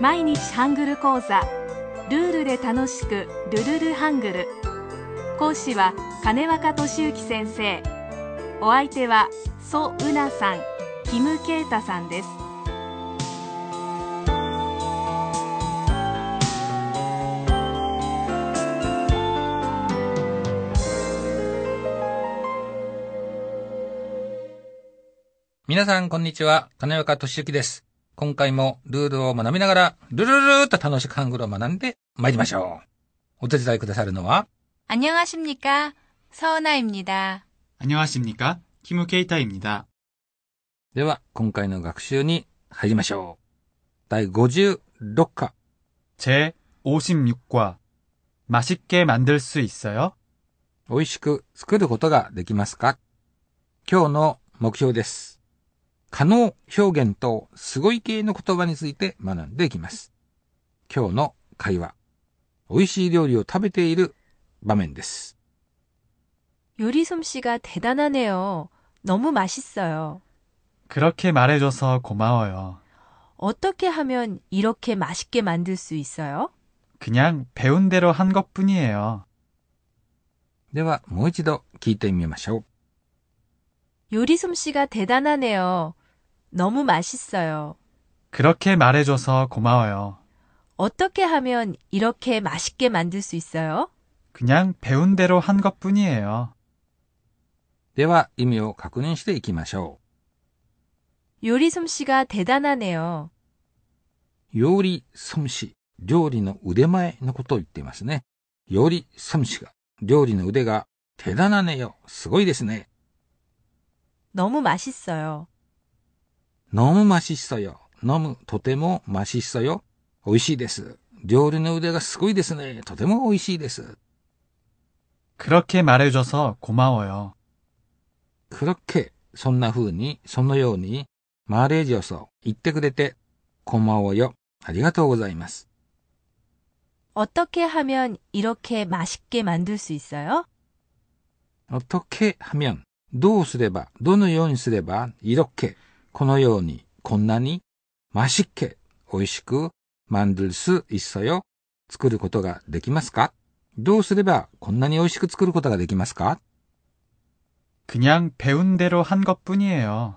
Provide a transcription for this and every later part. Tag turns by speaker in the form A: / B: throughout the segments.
A: 毎日ハングル講座ルールで楽しくルルルハングル講師は金若俊之先生お相手はソ・ウナさんキム・ケイタさんです
B: 皆さん、こんにちは。金岡俊之です。今回もルールを学びながら、ルルルルーっと楽しくハングルを学んで参りましょう。お手伝いくださるのは、
C: 안녕하십니까? 서은아입니다.
D: 안녕하십니까? 키무 케이타입니다.
B: では、今回の学習に入りましょう。第56課。
D: 제 56과 맛있게 만들 수 있어요?
B: 美味しく作ることができますか今日の目標です。 可能表現とすごい系の言葉について学んでいきます。今日の会話。美味しい料理を食べている場面です。
C: 요리 솜씨가 대단하네요. 너무 맛있어요.
D: 그렇게 말해줘서 고마워요.
C: 어떻게 하면 이렇게 맛있게 만들 수 있어요?
D: 그냥 배운 대로 한 것뿐이에요.
B: では、もう一度聞いてみましょう。
C: 요리 솜씨가 대단하네요. 너무 맛있어요.
D: 그렇게 말해줘서 고마워요.
C: 어떻게 하면 이렇게 맛있게 만들 수 있어요?
D: 그냥 배운 대로 한 것뿐이에요.
B: では、意味を確認していきましょ
C: 요리 솜씨가 대단하네요.
B: う。料理솜씨、料理の腕前のことを言っていますね。料理솜씨が、料理の腕が、手だなねよ、すごいですね。
C: 너무 맛있어요.
B: 너무 맛있어요. 너무 とても 맛있어요. 美味しいです。料理の腕がすごいですね。とても美味しいです。
D: 그렇게 말해줘서 고마워요.
B: 그렇게 そんな風に、そのように、マーレージョソ言ってくれて、こんばんはよ。ありがとうございます。
C: 어떻게 하면 이렇게 맛있게 만들 수 있어요?
B: 어떻게 하면 どうすれば、どのようにすれば、이렇게 このように、こんなに、맛있게美味しく、만들수있어요作ることができますかどうすれば、こんなに美味しく作ることができますか
D: 그냥 배운 대로 한 것뿐이에요.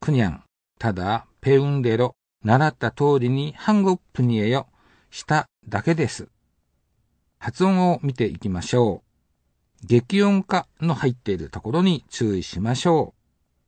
B: 그냥, ただ、배운 대로、習った通りに、한국분이에요しただけです。発音を見ていきましょう。激音化の入っているところに注意しましょう。 う。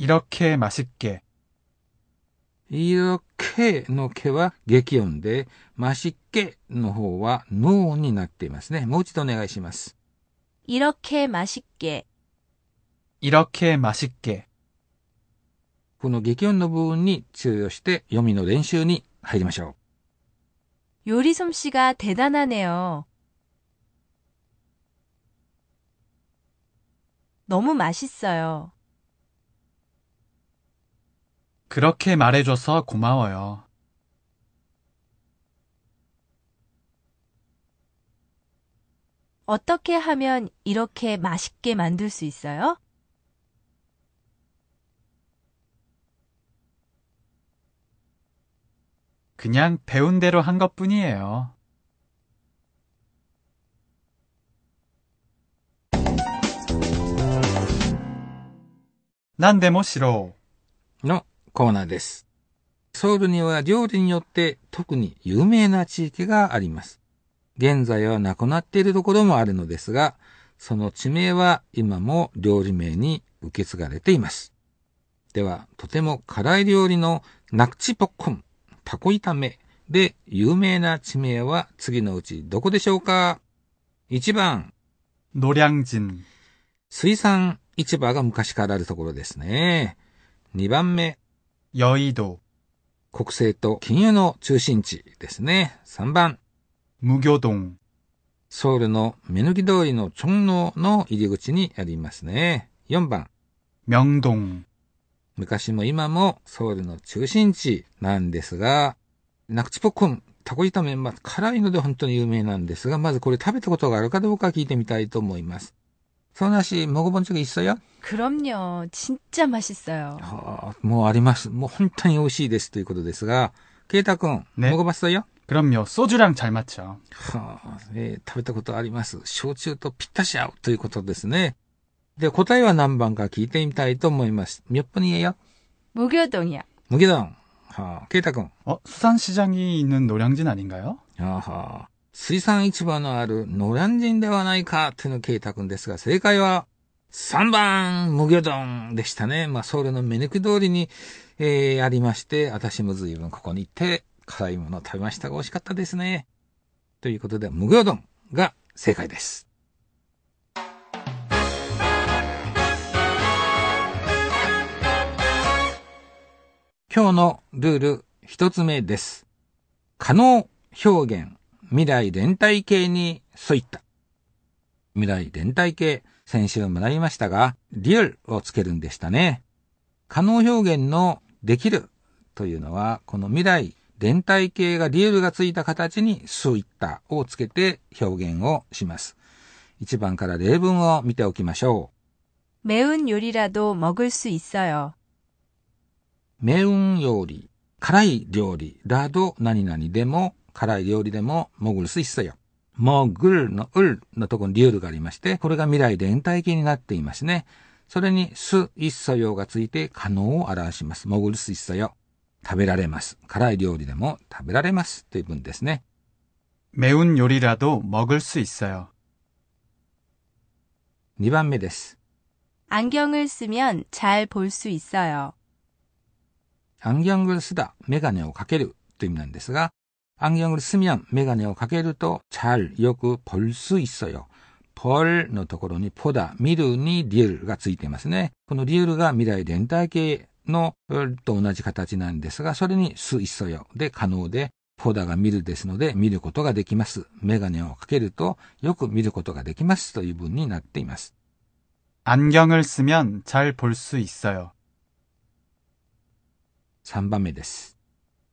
D: 이렇게 맛있게
B: いろけのけは激音で、ましっけの方はノーになっていますね。もう一度お願いします。
C: 이렇게 맛있게
D: 이렇게 맛있게
B: この激音の部分に注意をして読みの練習に入りましょ
C: 요리 솜씨가 대단하네요. 너무 맛있어요.
D: 그렇게 말해줘서 고마워요.
C: 어떻게 하면 이렇게 맛있게 만들 수 있어요?
D: 그냥 배운 대로 한 것뿐이에요. 난 데모 싫어.
B: う。のコーナーです。ソウルには料理によって特に有名な地域があります。現在はなくなっているところもあるのですが、その地名は今も料理名に受け継がれています。では、とても辛い料理のナクチポッコン、タコ炒めで有名な地名は次のうちどこでしょうか ?1 番、
D: 노량진,
B: 水産市場が昔からあるところですね。2番目、
D: よいど。
B: 国政と金融の中心地ですね。3番。
D: 無魚丼。
B: ソウルの目抜き通りのチョンノの入り口にありますね。4番。
D: 明洞。
B: 昔も今もソウルの中心地なんですが、ナクチポくン、タコ炒め、まあ、辛いので本当に有名なんですが、まずこれ食べたことがあるかどうか聞いてみたいと思います。 ソナシ、먹어본적있어요 「
C: 그럼요. 진짜 맛있어요.
B: はあ、もうあります。もう本当に美味しいですということですが、ケイタ君、
D: 네
B: 먹어봤어요
D: 그럼요. 소주랑 잘 맞죠.
B: はあ、えー食べたことあります。焼酎とぴったし合うということですね。で、答えは何番か聞いてみたいと思います。몇 번이에요?
C: 무교동이야.
B: 무기동. 하, 케이타군.
D: 어, 수산시장이 있는 노량진 아닌가요?
B: 아하. 水産市場のあるノラン人ではないかというのケイタ君ですが、正解は3番、無魚丼でしたね。まあ、ソウルの目抜き通りに、えーありまして、私も随分ここに行って辛いものを食べましたが美味しかったですね。ということで、無魚丼が正解です。今日のルール一つ目です。可能表現、未来連帯形に沿った。未来連帯形、先週学びましたが、リアルをつけるんでしたね。可能表現のできるというのは、この未来連帯形がリアルがついた形に沿ったをつけて表現をします。1番から例文を見ておきましょ
C: 매운 요리라도 먹을 수 있어요.
B: う。매운料理、辛い料理、ラド何々でも、 辛い料理でも、먹을 수 있어요。먹을の을のところにリュールがありまして、これが未来連帯形になっていますね。それにす、있어요がついて可能を表します。먹을 수 있어요。食べられます。辛い料理でも食べられます。という文ですね。
D: 매운 요리라도 먹을 수 있어요.
B: 2番目です。
C: 안경을 쓰면 잘 볼 수 있어요.
B: 안경을 쓰다, メガネをかけるという意味なんですが、 안경을 쓰면 メガネをかけると잘よく볼 수 있어요. 벌のところにポダ、見るにリエルがついていますね。このリエルが未来連帯形のと同じ形なんですが、それにす 있어요 で可能で、ポダが見るですので見ることができます。メガネをかけるとよく見ることができますという文になっています。
D: 안경을 쓰면 잘 볼 수 있어요.
B: 3番目です。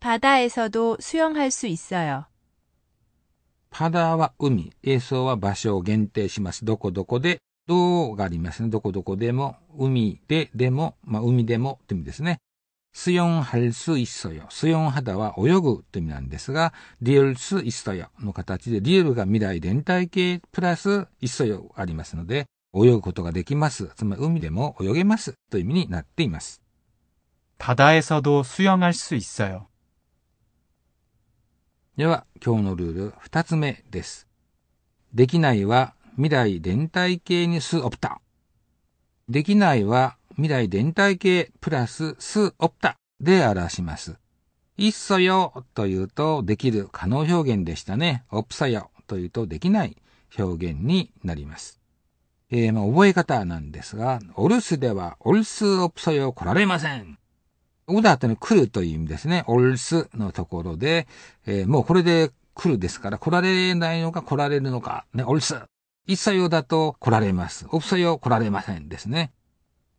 C: 바다에서도 수영할 수 있어요.
B: パダは海、映像は場所を限定します。どこどこで、どうがありますね。どこどこでも、海で、でも、まあ、海でもという意味ですね。수영할수있어요。수영하다は泳ぐという意味なんですが、リルス있어요の形で、リルが未来連帯形プラス있어요ありますので、泳ぐことができます。つまり海でも泳げますという意味になっています。
D: 바다에서도 수영할 수 있어요.
B: では、今日のルール二つ目です。できないは未来連帯形にすオプタ。できないは未来連帯形プラスすオプタで表します。いっそよというとできる可能表現でしたね。オプサよというとできない表現になります。えーまあ覚え方なんですが、お留守ではお留守オプサよ来られません。オダーというのは来るという意味ですね。お留守のところで、えーもうこれで来るですから、来られないのか来られるのか、ね、お留守。一切用だと来られます。オプサ用来られませんですね。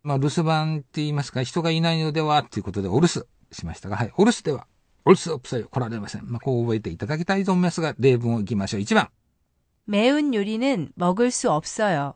B: まあ、留守番って言いますか、人がいないのではということで、お留守しましたが、はい、お留守では、お留守オプサ用来られません。まあ、こう覚えていただきたいと思いますが、例文をいきましょう。1番。
C: 매운 요리는 먹을 수 없어요.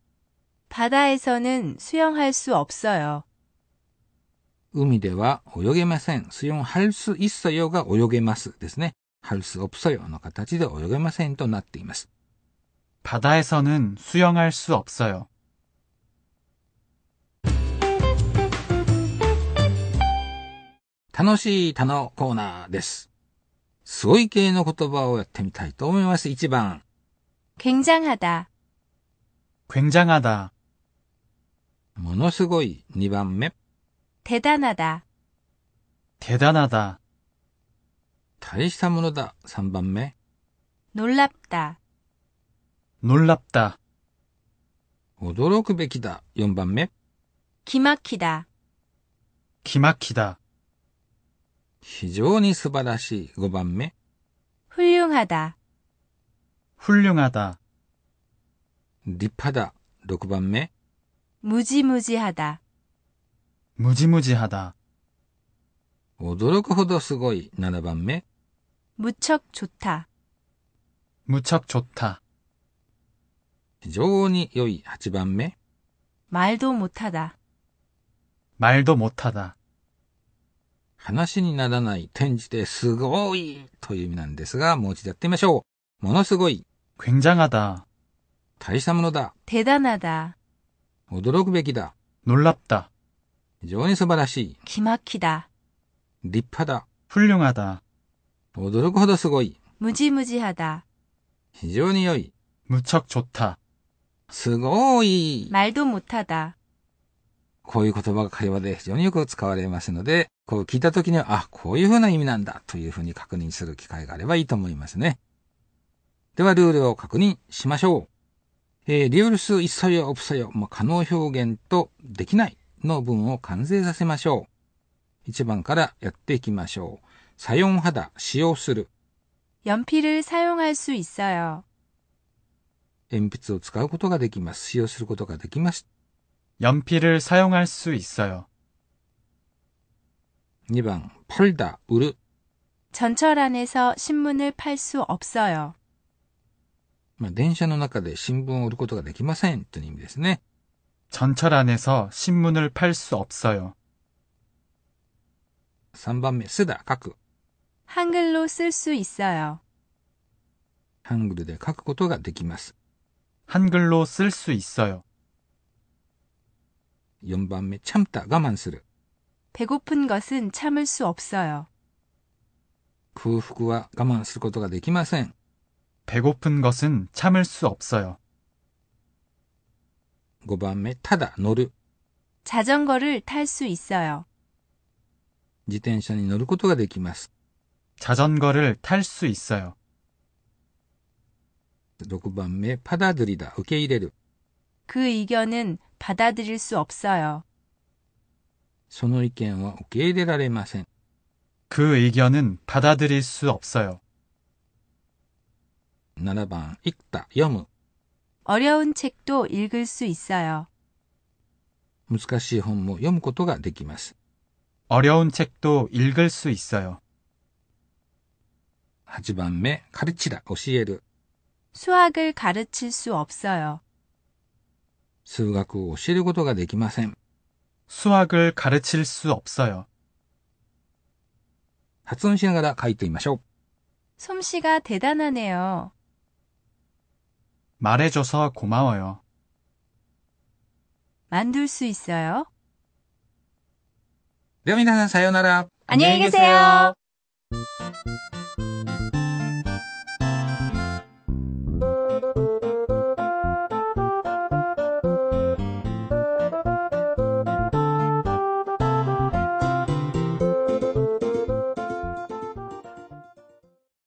C: 바다에서는 수영할 수 없어요.
B: 海では泳げません。수영할수 있어요が泳げますですね。할 수 없어요の形で泳げませんとなっています。
D: 바다에서는 수영할 수 없어요.
B: 楽しい他のコーナーです。すごい系の言葉をやってみたいと思います。1番。
C: 굉장하다.
D: 굉장하다.
B: ものすごい。2番目。
C: 대단하다.
D: 대단하다.
B: 大したものだ。3番目。
C: 놀랍다.
D: 놀랍다.
B: 驚くべきだ。4番目。
C: 기막히다.
D: 기막히다.
B: 非常に素晴らしい。5番目。
C: 훌륭하다.
D: 훌륭하다.
B: 立派だ。6番目。
C: 무지무지하다.
D: 무지무지하다.
B: 驚くほどすごい。7番目。
C: 무척 좋다.
D: 무척 좋다.
B: 非常に良い。8番目。
C: 말도 못하다.
D: 말도 못하다.
B: 話にならない。転じてすごいという意味なんですが、もう一度やってみましょう。ものすごい。
D: 굉장하다.
B: 大したものだ。
C: 대단하다.
B: 驚くべきだ。
D: 놀랍다.
B: 非常に素晴らしい。
C: 기막히다.
B: 立派だ。
D: 훌륭하다.
B: 驚くほどすごい。
C: 무지무지하다.
B: 非常に良い。
D: 무척 좋다.
B: すごい。
C: 말도 못하다.
B: こういう言葉が会話で非常によく使われますので、こう聞いた時には、あ、こういうふうな意味なんだというふうに確認する機会があればいいと思いますね。では、ルールを確認しましょう。 えー、リオルス、一切よ、オプサよ、まあ、可能表現とできないの文を完成させましょう。1番からやっていきましょう。サヨン肌、使用する。
C: 연필을 사용할 수 있어요.
B: 鉛筆を使うことができます。使用することができます。
D: 연필을 사용할 수 있어요.
B: 2番、팔다、売る。
C: 전철 안에서 신문을 팔 수 없어요.
B: まあ、電車の中で新聞を売ることができませんという意味ですね。
D: 전철 안에서 신문을 팔 수 없어요.
B: 3番目、すだ、書く。
C: 한글로 쓸 수 있어요.
B: ハングルで書くことができます。
D: 한글로 쓸 수 있어요.
B: 4番目、참다、我慢する。
C: 배고픈 것은 참을 수 없어요.
B: 空腹は我慢することができません。
D: 배고픈 것은 참을 수 없어요.
B: 5番目、ただ乗る。
C: 자전거를 탈 수 있어요.
B: 自転車に乗ることができます。
D: 자전거를 탈 수 있어요.
B: 6番目、パダドリだ、受け入れる。
C: 그 의견은 받아들일 수 없어요.
B: その意見は受け入れられません。
D: 그 의견은 받아들일 수 없어요.
B: 7番、いった、読む。
C: 어려운 책도 읽을 수 있어요.
B: 難しい本も読むことができます。
D: 어려운 책도 읽을 수 있어요.
B: 8番目、カルチラ、教える。
C: 수학을 가르칠 수 없어요.
B: 数学を教えることができません。
D: 수학을 가르칠 수 없어요.
B: 発音しながら書いてみましょう。
C: 솜씨가 대단하네요.
D: 말해줘서 고마워요.
C: 만들 수 있어요?
B: 려미나는 사요나라.
C: 안녕히 계세요.